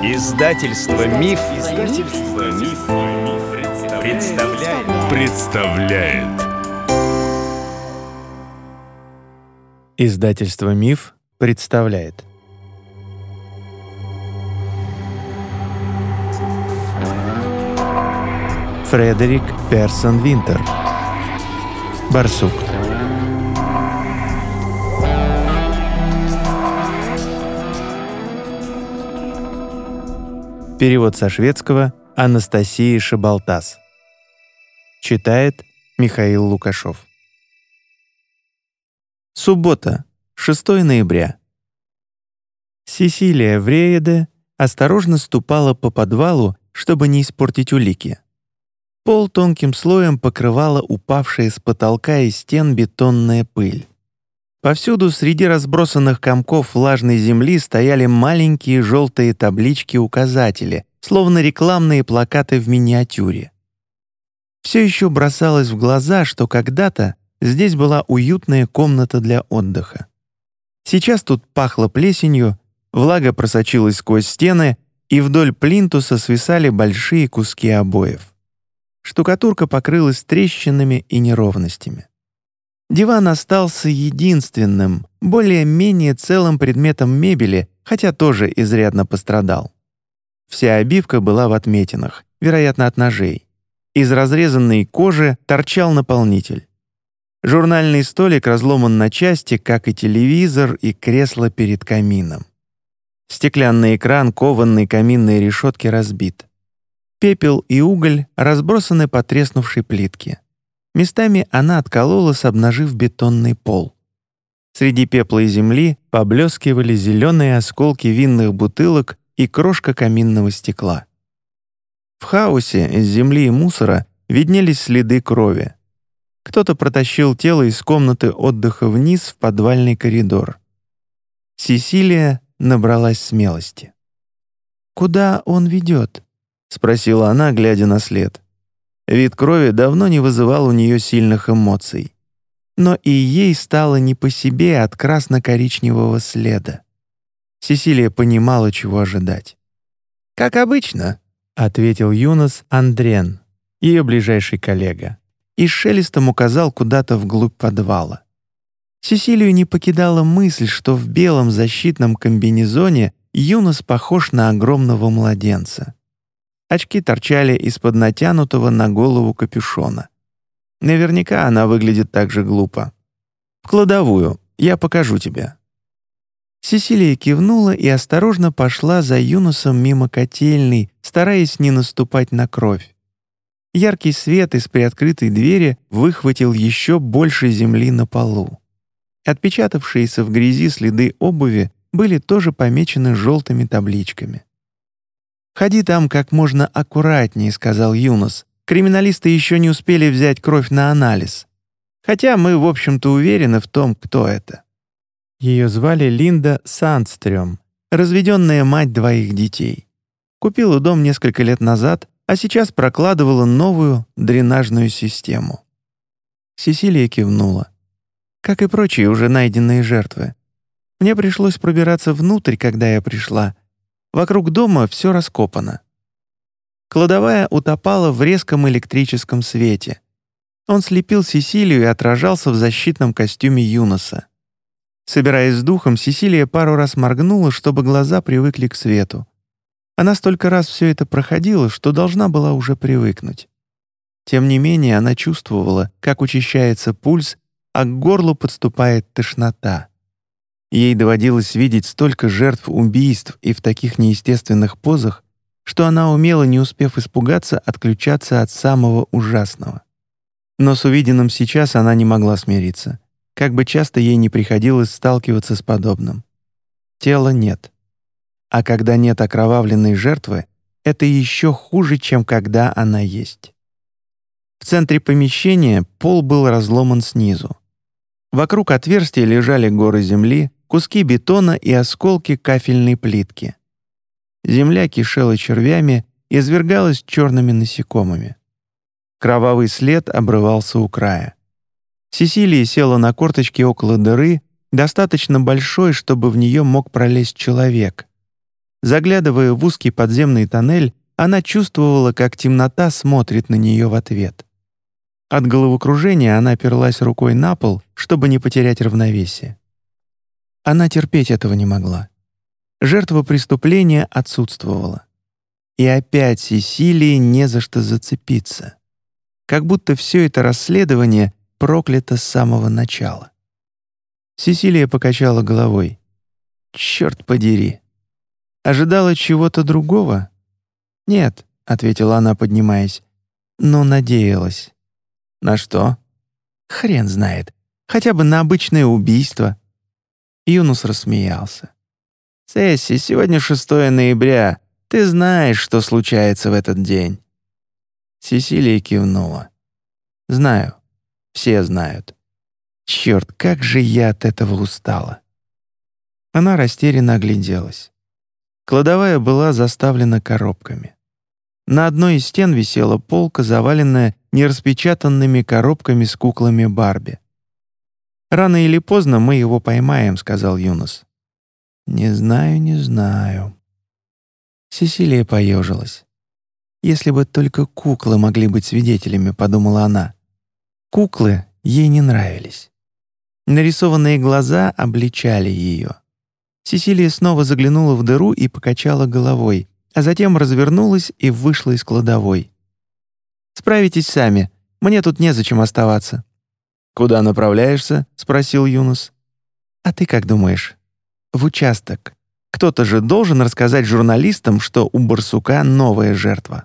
Издательство Миф, Издательство Миф, представляет. представляет. Издательство Миф представляет. Фредерик Персон Винтер. Барсук. Перевод со шведского Анастасии Шабалтас. Читает Михаил Лукашов. Суббота, 6 ноября. Сесилия Врееде осторожно ступала по подвалу, чтобы не испортить улики. Пол тонким слоем покрывала упавшая с потолка и стен бетонная пыль. Повсюду среди разбросанных комков влажной земли стояли маленькие желтые таблички-указатели, словно рекламные плакаты в миниатюре. Все еще бросалось в глаза, что когда-то здесь была уютная комната для отдыха. Сейчас тут пахло плесенью, влага просочилась сквозь стены, и вдоль плинтуса свисали большие куски обоев. Штукатурка покрылась трещинами и неровностями. Диван остался единственным, более-менее целым предметом мебели, хотя тоже изрядно пострадал. Вся обивка была в отметинах, вероятно, от ножей. Из разрезанной кожи торчал наполнитель. Журнальный столик разломан на части, как и телевизор и кресло перед камином. Стеклянный экран кованной каминной решетки разбит. Пепел и уголь разбросаны по треснувшей плитке. Местами она откололась, обнажив бетонный пол. Среди пепла и земли поблескивали зеленые осколки винных бутылок и крошка каминного стекла. В хаосе из земли и мусора виднелись следы крови. Кто-то протащил тело из комнаты отдыха вниз в подвальный коридор. Сесилия набралась смелости. «Куда он ведет?» — спросила она, глядя на след. Вид крови давно не вызывал у нее сильных эмоций. Но и ей стало не по себе от красно-коричневого следа. Сесилия понимала, чего ожидать. «Как обычно», — ответил Юнос Андрен, ее ближайший коллега, и шелестом указал куда-то вглубь подвала. Сесилию не покидала мысль, что в белом защитном комбинезоне Юнос похож на огромного младенца. Очки торчали из-под натянутого на голову капюшона. Наверняка она выглядит так же глупо. «В кладовую, я покажу тебе». Сесилия кивнула и осторожно пошла за Юнусом мимо котельной, стараясь не наступать на кровь. Яркий свет из приоткрытой двери выхватил еще больше земли на полу. Отпечатавшиеся в грязи следы обуви были тоже помечены желтыми табличками. «Ходи там как можно аккуратнее», — сказал Юнос. «Криминалисты еще не успели взять кровь на анализ. Хотя мы, в общем-то, уверены в том, кто это». Ее звали Линда Сандстрём, разведенная мать двоих детей. Купила дом несколько лет назад, а сейчас прокладывала новую дренажную систему. Сесилия кивнула. Как и прочие уже найденные жертвы. Мне пришлось пробираться внутрь, когда я пришла, Вокруг дома все раскопано. Кладовая утопала в резком электрическом свете. Он слепил Сесилию и отражался в защитном костюме Юноса. Собираясь с духом, Сесилия пару раз моргнула, чтобы глаза привыкли к свету. Она столько раз все это проходила, что должна была уже привыкнуть. Тем не менее, она чувствовала, как учащается пульс, а к горлу подступает тошнота. Ей доводилось видеть столько жертв убийств и в таких неестественных позах, что она умела, не успев испугаться, отключаться от самого ужасного. Но с увиденным сейчас она не могла смириться, как бы часто ей не приходилось сталкиваться с подобным. Тела нет. А когда нет окровавленной жертвы, это еще хуже, чем когда она есть. В центре помещения пол был разломан снизу. Вокруг отверстия лежали горы земли, куски бетона и осколки кафельной плитки. Земля кишела червями и извергалась черными насекомыми. Кровавый след обрывался у края. Сесилия села на корточки около дыры, достаточно большой, чтобы в нее мог пролезть человек. Заглядывая в узкий подземный тоннель, она чувствовала, как темнота смотрит на нее в ответ. От головокружения она оперлась рукой на пол, чтобы не потерять равновесие. Она терпеть этого не могла. Жертва преступления отсутствовала. И опять Сесилии не за что зацепиться. Как будто все это расследование проклято с самого начала. Сесилия покачала головой. «Черт подери! Ожидала чего-то другого?» «Нет», — ответила она, поднимаясь, — «но надеялась». «На что?» «Хрен знает. Хотя бы на обычное убийство». Юнус рассмеялся. «Сесси, сегодня 6 ноября. Ты знаешь, что случается в этот день». Сесилия кивнула. «Знаю. Все знают. Черт, как же я от этого устала». Она растерянно огляделась. Кладовая была заставлена коробками. На одной из стен висела полка, заваленная нераспечатанными коробками с куклами Барби. «Рано или поздно мы его поймаем», — сказал Юнос. «Не знаю, не знаю». Сесилия поежилась. «Если бы только куклы могли быть свидетелями», — подумала она. Куклы ей не нравились. Нарисованные глаза обличали ее. Сесилия снова заглянула в дыру и покачала головой, а затем развернулась и вышла из кладовой. «Справитесь сами, мне тут незачем оставаться». «Куда направляешься?» — спросил Юнус. «А ты как думаешь?» «В участок. Кто-то же должен рассказать журналистам, что у барсука новая жертва».